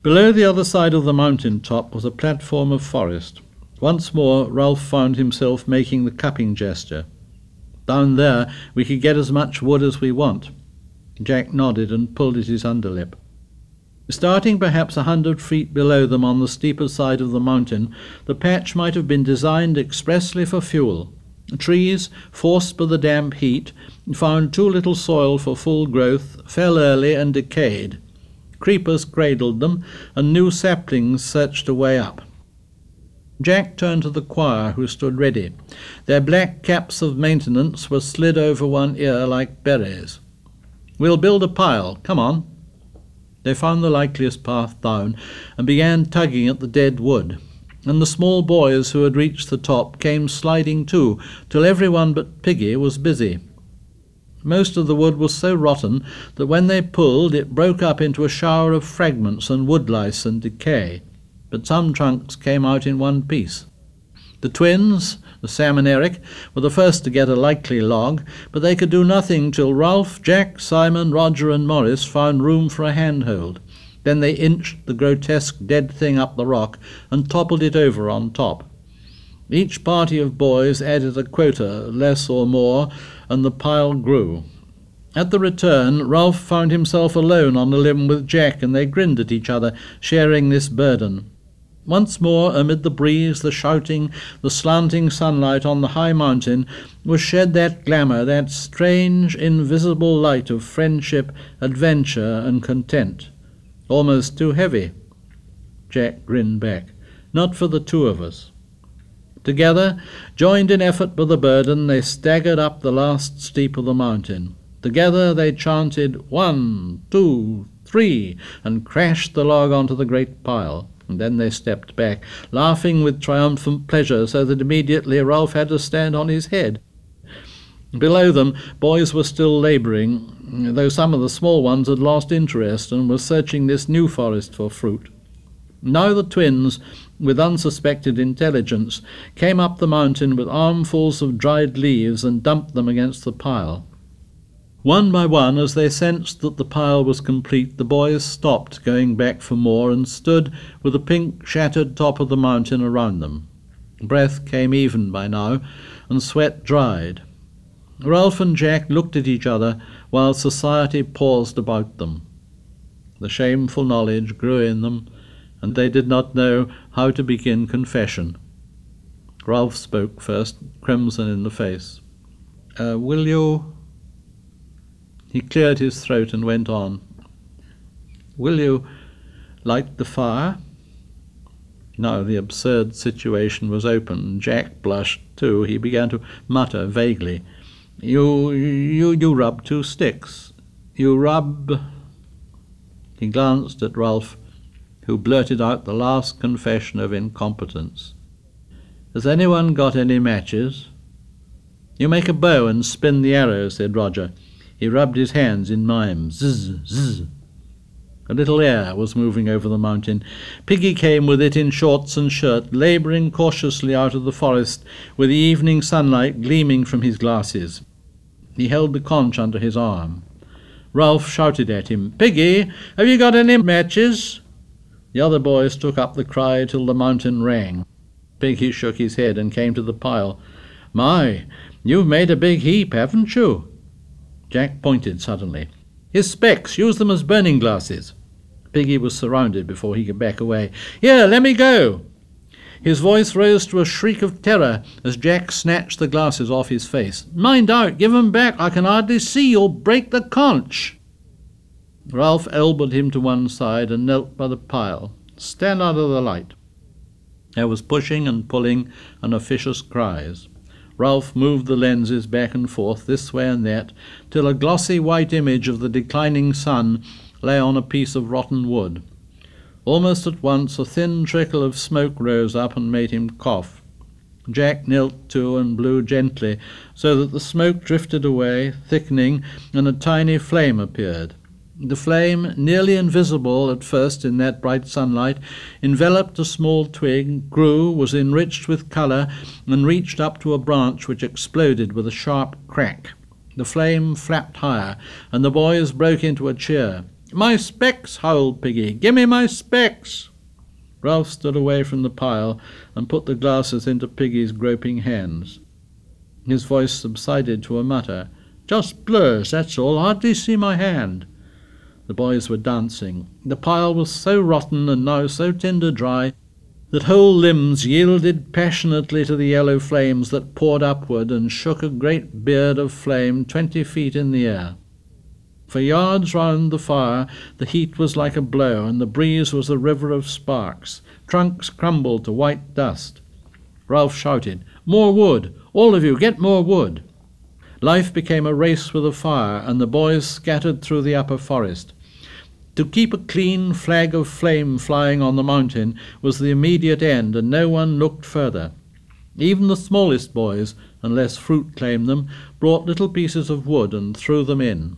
Below the other side of the mountain top was a platform of forest. Once more Ralph found himself making the cupping gesture. Down there we could get as much wood as we want. Jack nodded and pulled at his underlip. Starting perhaps a hundred feet below them on the steeper side of the mountain, the patch might have been designed expressly for fuel. Trees, forced by the damp heat, found too little soil for full growth, fell early and decayed. Creepers cradled them, and new saplings searched a way up. Jack turned to the choir, who stood ready. Their black caps of maintenance were slid over one ear like berets. We'll build a pile. Come on. They found the likeliest path down and began tugging at the dead wood and the small boys who had reached the top came sliding too, till everyone but Piggy was busy. Most of the wood was so rotten that when they pulled it broke up into a shower of fragments and woodlice and decay, but some trunks came out in one piece. The twins, the Sam and Eric, were the first to get a likely log, but they could do nothing till Ralph, Jack, Simon, Roger, and Maurice found room for a handhold. Then they inched the grotesque dead thing up the rock and toppled it over on top. Each party of boys added a quota, less or more, and the pile grew. At the return, Ralph found himself alone on the limb with Jack, and they grinned at each other, sharing this burden. Once more, amid the breeze, the shouting, the slanting sunlight on the high mountain, was shed that glamour, that strange, invisible light of friendship, adventure, and content. Almost too heavy. Jack grinned back. Not for the two of us. Together, joined in effort by the burden, they staggered up the last steep of the mountain. Together they chanted one, two, three, and crashed the log onto the great pile. And then they stepped back, laughing with triumphant pleasure, so that immediately Ralph had to stand on his head. Below them, boys were still labouring, though some of the small ones had lost interest and were searching this new forest for fruit. Now the twins, with unsuspected intelligence, came up the mountain with armfuls of dried leaves and dumped them against the pile. One by one, as they sensed that the pile was complete, the boys stopped going back for more and stood with the pink shattered top of the mountain around them. Breath came even by now, and sweat dried. Ralph and Jack looked at each other while society paused about them. The shameful knowledge grew in them, and they did not know how to begin confession. Ralph spoke first, crimson in the face. Uh, will you? He cleared his throat and went on. Will you light the fire? Now the absurd situation was open. Jack blushed too. He began to mutter vaguely. You, you, you rub two sticks. You rub. He glanced at Ralph, who blurted out the last confession of incompetence. Has anyone got any matches? You make a bow and spin the arrow, said Roger. He rubbed his hands in mime. Zzz, zzz. A little air was moving over the mountain. Piggy came with it in shorts and shirt, labouring cautiously out of the forest, with the evening sunlight gleaming from his glasses. He held the conch under his arm. Ralph shouted at him, Piggy, have you got any matches? The other boys took up the cry till the mountain rang. Piggy shook his head and came to the pile. My, you've made a big heap, haven't you? Jack pointed suddenly. His specs, use them as burning glasses. Piggy was surrounded before he could back away. Here, let me go. His voice rose to a shriek of terror as Jack snatched the glasses off his face. Mind out, give 'em back, I can hardly see, you'll break the conch. Ralph elbowed him to one side and knelt by the pile. Stand out of the light. There was pushing and pulling and officious cries. Ralph moved the lenses back and forth, this way and that, till a glossy white image of the declining sun lay on a piece of rotten wood. Almost at once a thin trickle of smoke rose up and made him cough. Jack knelt too and blew gently, so that the smoke drifted away, thickening, and a tiny flame appeared. The flame, nearly invisible at first in that bright sunlight, enveloped a small twig, grew, was enriched with colour, and reached up to a branch which exploded with a sharp crack. The flame flapped higher, and the boys broke into a cheer. My specs, howled Piggy. Gimme my specs. Ralph stood away from the pile and put the glasses into Piggy's groping hands. His voice subsided to a mutter. Just blurs, that's all. Hardly see my hand. The boys were dancing. The pile was so rotten and now so tinder dry that whole limbs yielded passionately to the yellow flames that poured upward and shook a great beard of flame twenty feet in the air. For yards round the fire the heat was like a blow, and the breeze was a river of sparks. Trunks crumbled to white dust. Ralph shouted, More wood! All of you, get more wood! Life became a race with the fire, and the boys scattered through the upper forest. To keep a clean flag of flame flying on the mountain was the immediate end, and no one looked further. Even the smallest boys, unless fruit claimed them, brought little pieces of wood and threw them in.